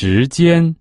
时间。